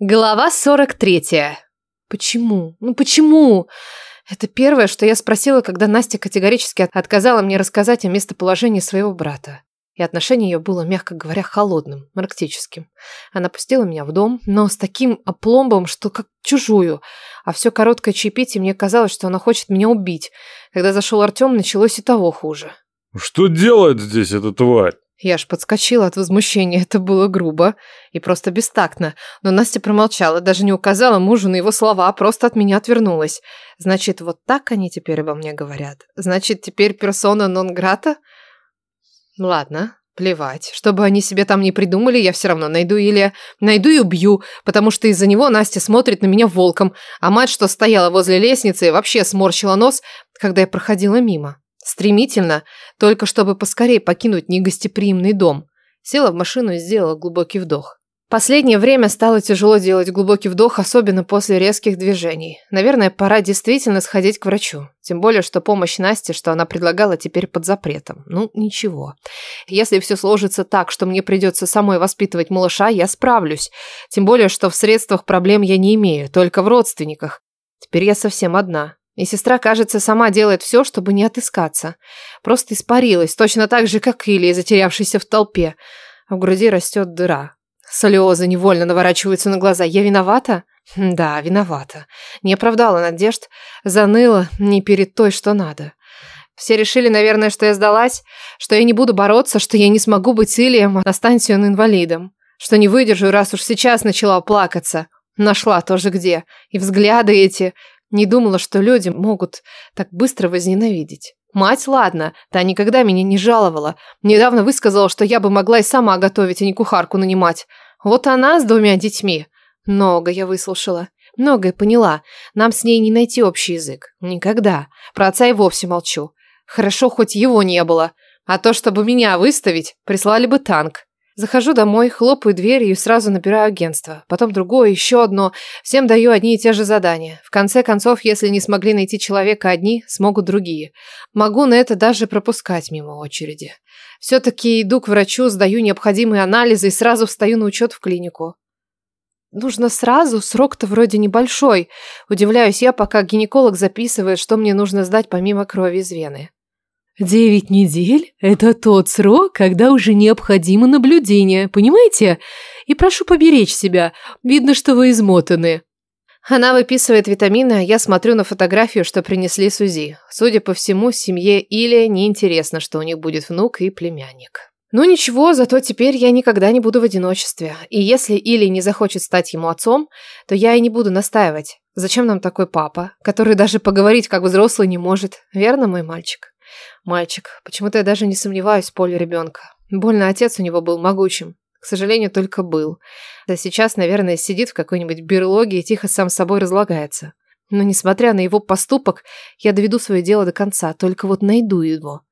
Глава 43. Почему? Ну почему? Это первое, что я спросила, когда Настя категорически отказала мне рассказать о местоположении своего брата. И отношение ее было, мягко говоря, холодным, практическим. Она пустила меня в дом, но с таким опломбом, что как чужую. А все короткое чаепитие мне казалось, что она хочет меня убить. Когда зашел Артем, началось и того хуже. «Что делает здесь эта тварь?» Я аж подскочила от возмущения, это было грубо и просто бестактно. Но Настя промолчала, даже не указала мужу на его слова, а просто от меня отвернулась. Значит, вот так они теперь обо мне говорят? Значит, теперь персона нон-грата? Ладно, плевать. Что бы они себе там не придумали, я все равно найду Илья. Найду и убью, потому что из-за него Настя смотрит на меня волком, а мать, что стояла возле лестницы, вообще сморщила нос, когда я проходила мимо. Стремительно, только чтобы поскорее покинуть негостеприимный дом. Села в машину и сделала глубокий вдох. Последнее время стало тяжело делать глубокий вдох, особенно после резких движений. Наверное, пора действительно сходить к врачу. Тем более, что помощь Насте, что она предлагала, теперь под запретом. Ну, ничего. Если все сложится так, что мне придется самой воспитывать малыша, я справлюсь. Тем более, что в средствах проблем я не имею, только в родственниках. Теперь я совсем одна. И сестра, кажется, сама делает все, чтобы не отыскаться. Просто испарилась, точно так же, как Илья, затерявшийся в толпе. А в груди растет дыра. Слезы невольно наворачиваются на глаза. Я виновата? Да, виновата. Не оправдала надежд. Заныла не перед той, что надо. Все решили, наверное, что я сдалась, что я не буду бороться, что я не смогу быть Ильем, останься он инвалидом. Что не выдержу, раз уж сейчас начала плакаться. Нашла тоже где. И взгляды эти, не думала, что люди могут так быстро возненавидеть. Мать, ладно, та никогда меня не жаловала. Недавно высказала, что я бы могла и сама готовить, а не кухарку нанимать. Вот она с двумя детьми. Много я выслушала. Многое поняла. Нам с ней не найти общий язык. Никогда. Про отца и вовсе молчу. Хорошо, хоть его не было. А то, чтобы меня выставить, прислали бы танк. Захожу домой, хлопаю дверью и сразу набираю агентство. Потом другое, еще одно. Всем даю одни и те же задания. В конце концов, если не смогли найти человека одни, смогут другие. Могу на это даже пропускать мимо очереди. Все-таки иду к врачу, сдаю необходимые анализы и сразу встаю на учет в клинику. Нужно сразу, срок-то вроде небольшой. Удивляюсь я, пока гинеколог записывает, что мне нужно сдать помимо крови из вены. Девять недель – это тот срок, когда уже необходимо наблюдение, понимаете? И прошу поберечь себя, видно, что вы измотаны. Она выписывает витамины, а я смотрю на фотографию, что принесли с УЗИ. Судя по всему, семье Или неинтересно, что у них будет внук и племянник. Ну ничего, зато теперь я никогда не буду в одиночестве. И если Или не захочет стать ему отцом, то я и не буду настаивать. Зачем нам такой папа, который даже поговорить как взрослый не может? Верно, мой мальчик? Мальчик. Почему-то я даже не сомневаюсь в поле ребенка. Больно отец у него был могучим. К сожалению, только был. Да сейчас, наверное, сидит в какой-нибудь берлоге и тихо сам собой разлагается. Но несмотря на его поступок, я доведу свое дело до конца, только вот найду его.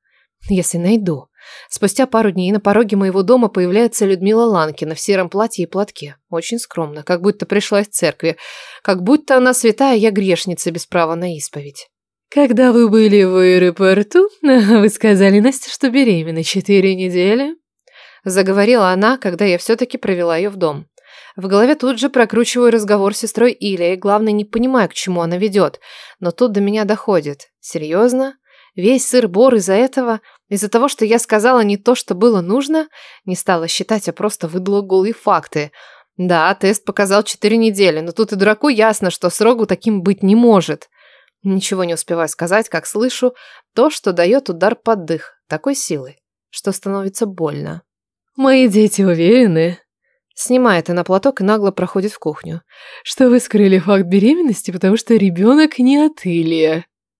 Если найду. Спустя пару дней на пороге моего дома появляется Людмила Ланкина в сером платье и платке. Очень скромно, как будто пришла из церкви. Как будто она святая, я грешница без права на исповедь. Когда вы были в аэропорту, вы сказали Насте, что беременна четыре недели. Заговорила она, когда я все-таки провела ее в дом. В голове тут же прокручиваю разговор с сестрой Илья, и главное, не понимаю, к чему она ведет. Но тут до меня доходит. Серьезно? Весь сыр-бор из-за этого? Из-за того, что я сказала не то, что было нужно? Не стала считать, а просто выдала голые факты. Да, тест показал четыре недели, но тут и дураку ясно, что сроку таким быть не может. Ничего не успеваю сказать, как слышу то, что дает удар под дых, такой силы, что становится больно. «Мои дети уверены?» Снимает она платок и нагло проходит в кухню. «Что вы скрыли факт беременности, потому что ребенок не от Илья?»